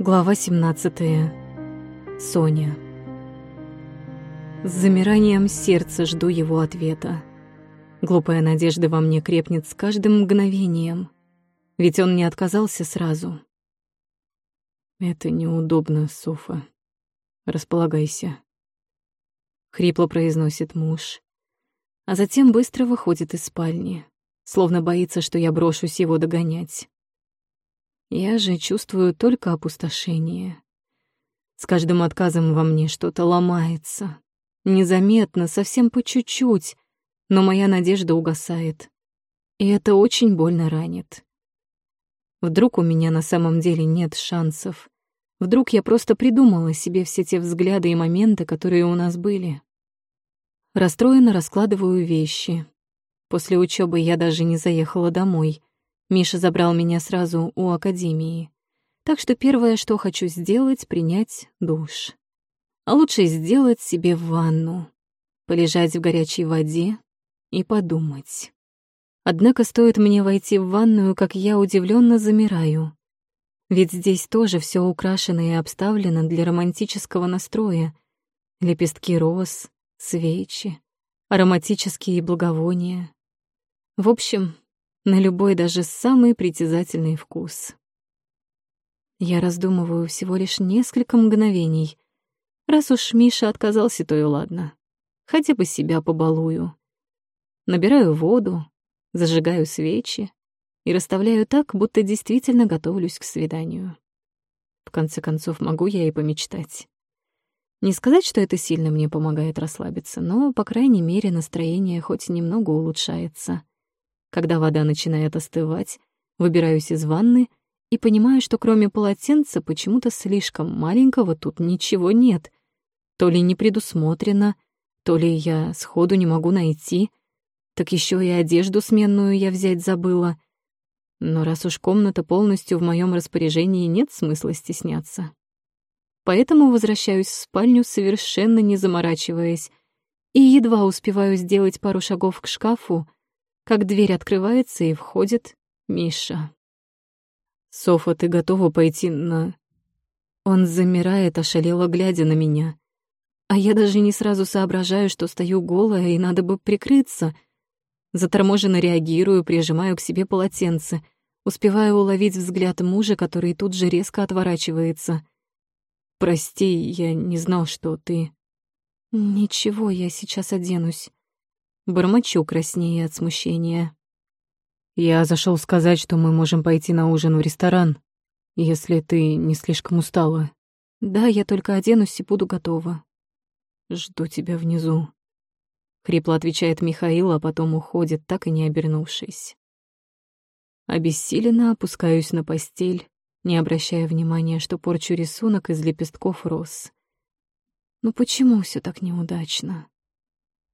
Глава 17. Соня. С замиранием сердца жду его ответа. Глупая надежда во мне крепнет с каждым мгновением, ведь он не отказался сразу. «Это неудобно, Софа. Располагайся», — хрипло произносит муж, а затем быстро выходит из спальни, словно боится, что я брошусь его догонять. Я же чувствую только опустошение. С каждым отказом во мне что-то ломается. Незаметно, совсем по чуть-чуть, но моя надежда угасает. И это очень больно ранит. Вдруг у меня на самом деле нет шансов. Вдруг я просто придумала себе все те взгляды и моменты, которые у нас были. Расстроенно раскладываю вещи. После учебы я даже не заехала домой — Миша забрал меня сразу у академии. Так что первое, что хочу сделать, принять душ. А лучше сделать себе ванну, полежать в горячей воде и подумать. Однако стоит мне войти в ванную, как я удивленно замираю. Ведь здесь тоже все украшено и обставлено для романтического настроя. Лепестки роз, свечи, ароматические благовония. В общем, на любой даже самый притязательный вкус. Я раздумываю всего лишь несколько мгновений. Раз уж Миша отказался, то и ладно. Хотя бы себя побалую. Набираю воду, зажигаю свечи и расставляю так, будто действительно готовлюсь к свиданию. В конце концов, могу я и помечтать. Не сказать, что это сильно мне помогает расслабиться, но, по крайней мере, настроение хоть немного улучшается. Когда вода начинает остывать, выбираюсь из ванны и понимаю, что кроме полотенца почему-то слишком маленького тут ничего нет. То ли не предусмотрено, то ли я сходу не могу найти, так еще и одежду сменную я взять забыла. Но раз уж комната полностью в моем распоряжении, нет смысла стесняться. Поэтому возвращаюсь в спальню, совершенно не заморачиваясь, и едва успеваю сделать пару шагов к шкафу, как дверь открывается и входит Миша. «Софа, ты готова пойти на...» Он замирает, ошалело глядя на меня. А я даже не сразу соображаю, что стою голая и надо бы прикрыться. Заторможенно реагирую, прижимаю к себе полотенце, успеваю уловить взгляд мужа, который тут же резко отворачивается. «Прости, я не знал, что ты...» «Ничего, я сейчас оденусь». Бормочу краснее от смущения. Я зашел сказать, что мы можем пойти на ужин в ресторан, если ты не слишком устала. Да, я только оденусь и буду готова. Жду тебя внизу. Хрипло отвечает Михаил, а потом уходит, так и не обернувшись. Обессиленно опускаюсь на постель, не обращая внимания, что порчу рисунок из лепестков роз. Ну почему все так неудачно?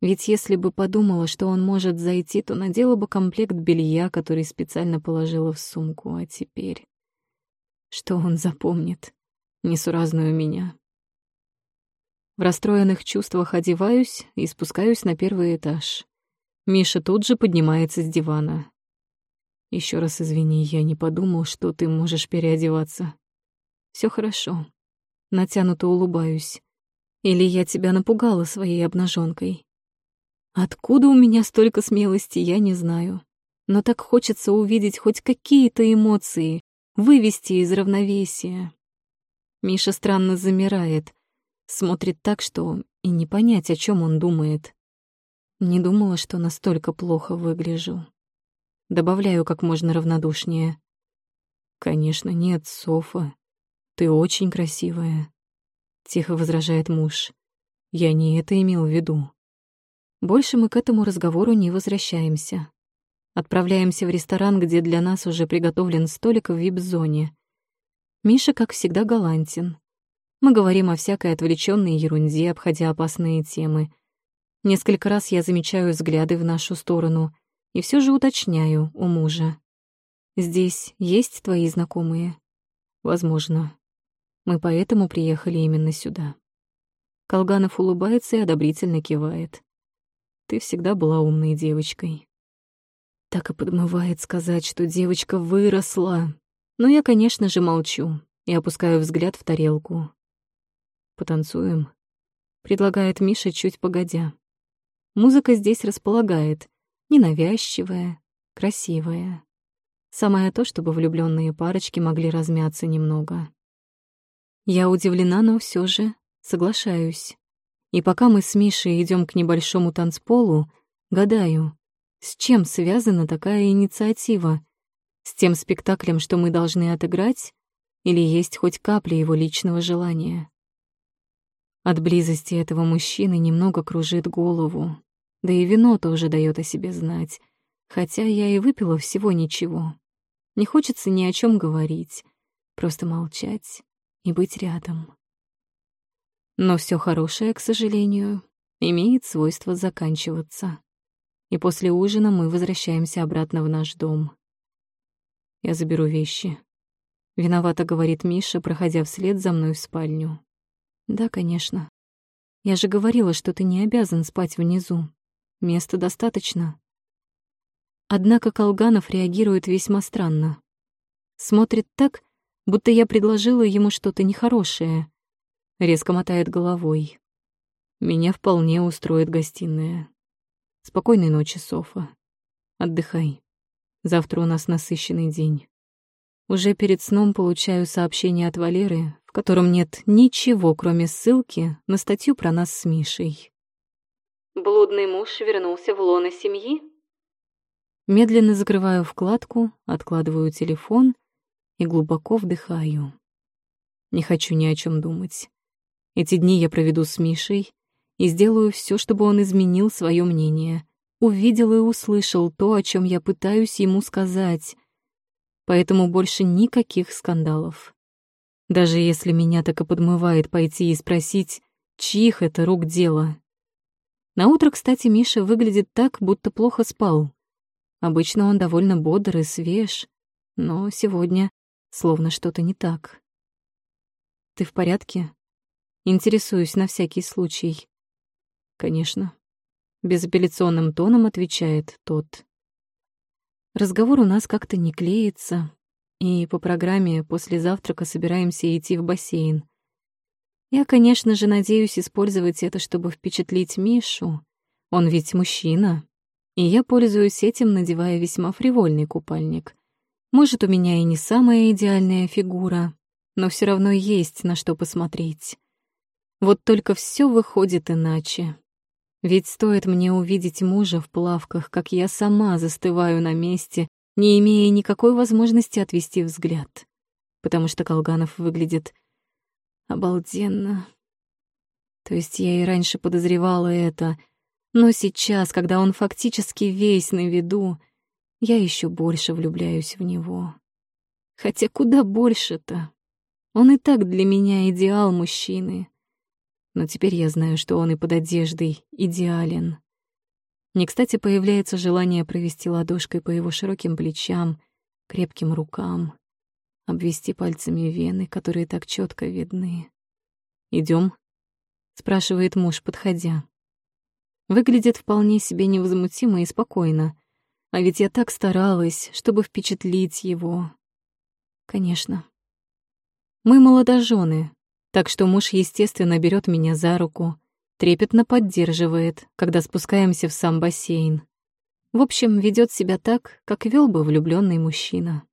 Ведь если бы подумала, что он может зайти, то надела бы комплект белья, который специально положила в сумку, а теперь... Что он запомнит? Несуразную меня. В расстроенных чувствах одеваюсь и спускаюсь на первый этаж. Миша тут же поднимается с дивана. Еще раз извини, я не подумал, что ты можешь переодеваться. Все хорошо. Натянуто улыбаюсь. Или я тебя напугала своей обнаженкой? Откуда у меня столько смелости, я не знаю. Но так хочется увидеть хоть какие-то эмоции, вывести из равновесия. Миша странно замирает, смотрит так, что и не понять, о чем он думает. Не думала, что настолько плохо выгляжу. Добавляю как можно равнодушнее. «Конечно нет, Софа. Ты очень красивая», — тихо возражает муж. «Я не это имел в виду». Больше мы к этому разговору не возвращаемся. Отправляемся в ресторан, где для нас уже приготовлен столик в вип-зоне. Миша, как всегда, галантен. Мы говорим о всякой отвлеченной ерунде, обходя опасные темы. Несколько раз я замечаю взгляды в нашу сторону и все же уточняю у мужа. «Здесь есть твои знакомые?» «Возможно. Мы поэтому приехали именно сюда». Колганов улыбается и одобрительно кивает. Ты всегда была умной девочкой. Так и подмывает сказать, что девочка выросла. Но я, конечно же, молчу и опускаю взгляд в тарелку. «Потанцуем?» — предлагает Миша чуть погодя. Музыка здесь располагает, ненавязчивая, красивая. Самое то, чтобы влюбленные парочки могли размяться немного. Я удивлена, но все же соглашаюсь. И пока мы с Мишей идем к небольшому танцполу, гадаю, с чем связана такая инициатива? С тем спектаклем, что мы должны отыграть, или есть хоть капля его личного желания? От близости этого мужчины немного кружит голову, да и вино тоже дает о себе знать, хотя я и выпила всего ничего. Не хочется ни о чем говорить, просто молчать и быть рядом. Но все хорошее, к сожалению, имеет свойство заканчиваться. И после ужина мы возвращаемся обратно в наш дом. Я заберу вещи. Виновато говорит Миша, проходя вслед за мной в спальню. Да, конечно. Я же говорила, что ты не обязан спать внизу. Места достаточно. Однако Колганов реагирует весьма странно. Смотрит так, будто я предложила ему что-то нехорошее. Резко мотает головой. Меня вполне устроит гостиная. Спокойной ночи, Софа. Отдыхай. Завтра у нас насыщенный день. Уже перед сном получаю сообщение от Валеры, в котором нет ничего, кроме ссылки на статью про нас с Мишей. Блудный муж вернулся в лоно семьи? Медленно закрываю вкладку, откладываю телефон и глубоко вдыхаю. Не хочу ни о чем думать. Эти дни я проведу с Мишей и сделаю все, чтобы он изменил свое мнение, увидел и услышал то, о чем я пытаюсь ему сказать. Поэтому больше никаких скандалов. Даже если меня так и подмывает пойти и спросить, чьих это рук дело. На утро, кстати, Миша выглядит так, будто плохо спал. Обычно он довольно бодр и свеж, но сегодня словно что-то не так. «Ты в порядке?» Интересуюсь на всякий случай. «Конечно», — безапелляционным тоном отвечает тот. Разговор у нас как-то не клеится, и по программе после завтрака собираемся идти в бассейн. Я, конечно же, надеюсь использовать это, чтобы впечатлить Мишу. Он ведь мужчина, и я пользуюсь этим, надевая весьма фривольный купальник. Может, у меня и не самая идеальная фигура, но все равно есть на что посмотреть. Вот только все выходит иначе. Ведь стоит мне увидеть мужа в плавках, как я сама застываю на месте, не имея никакой возможности отвести взгляд, потому что Колганов выглядит обалденно. То есть я и раньше подозревала это — но сейчас, когда он фактически весь на виду, я еще больше влюбляюсь в него. Хотя куда больше-то? Он и так для меня идеал мужчины. Но теперь я знаю, что он и под одеждой идеален. Не кстати появляется желание провести ладошкой по его широким плечам, крепким рукам, обвести пальцами вены, которые так четко видны. Идем? спрашивает муж, подходя. Выглядит вполне себе невозмутимо и спокойно. А ведь я так старалась, чтобы впечатлить его. Конечно. Мы молодожены, так что муж, естественно, берет меня за руку, трепетно поддерживает, когда спускаемся в сам бассейн. В общем, ведет себя так, как вел бы влюбленный мужчина.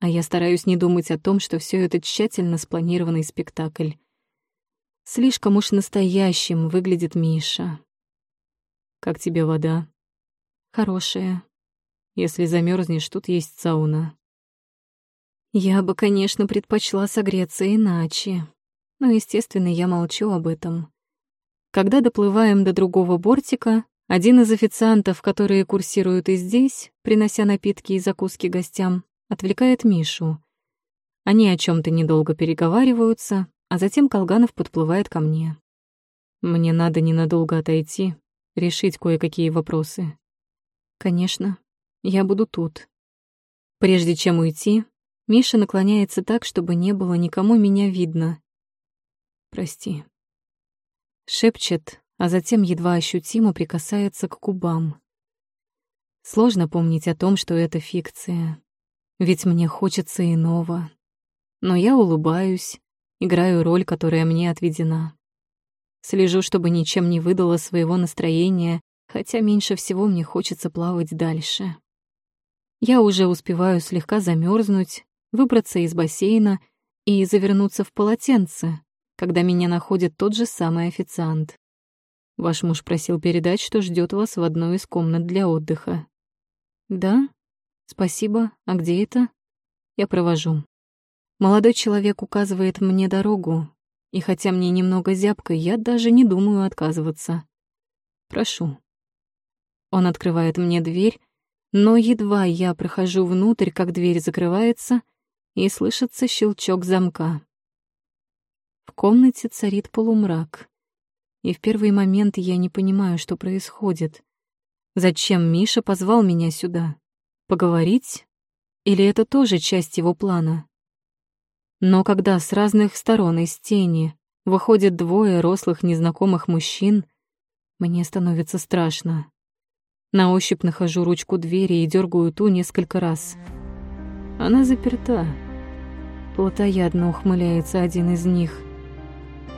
А я стараюсь не думать о том, что все это тщательно спланированный спектакль. Слишком уж настоящим выглядит Миша. Как тебе вода? Хорошая. Если замерзнешь, тут есть сауна. Я бы, конечно, предпочла согреться иначе. Но, естественно, я молчу об этом. Когда доплываем до другого бортика, один из официантов, которые курсируют и здесь, принося напитки и закуски гостям, отвлекает Мишу. Они о чем то недолго переговариваются, а затем Колганов подплывает ко мне. Мне надо ненадолго отойти, решить кое-какие вопросы. Конечно, я буду тут. Прежде чем уйти, Миша наклоняется так, чтобы не было никому меня видно. Прости. Шепчет, а затем едва ощутимо прикасается к губам. Сложно помнить о том, что это фикция. Ведь мне хочется иного. Но я улыбаюсь, играю роль, которая мне отведена. Слежу, чтобы ничем не выдало своего настроения, хотя меньше всего мне хочется плавать дальше. Я уже успеваю слегка замерзнуть, выбраться из бассейна и завернуться в полотенце, когда меня находит тот же самый официант. Ваш муж просил передать, что ждет вас в одной из комнат для отдыха. Да? Спасибо. А где это? Я провожу. Молодой человек указывает мне дорогу, и хотя мне немного зябко, я даже не думаю отказываться. Прошу. Он открывает мне дверь, но едва я прохожу внутрь, как дверь закрывается, и слышится щелчок замка. В комнате царит полумрак, и в первый момент я не понимаю, что происходит. Зачем Миша позвал меня сюда? Поговорить? Или это тоже часть его плана? Но когда с разных сторон из тени выходят двое рослых незнакомых мужчин, мне становится страшно. На ощупь нахожу ручку двери и дергаю ту несколько раз. Она заперта. Плотоядно ухмыляется один из них.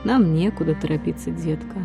Нам некуда торопиться, детка.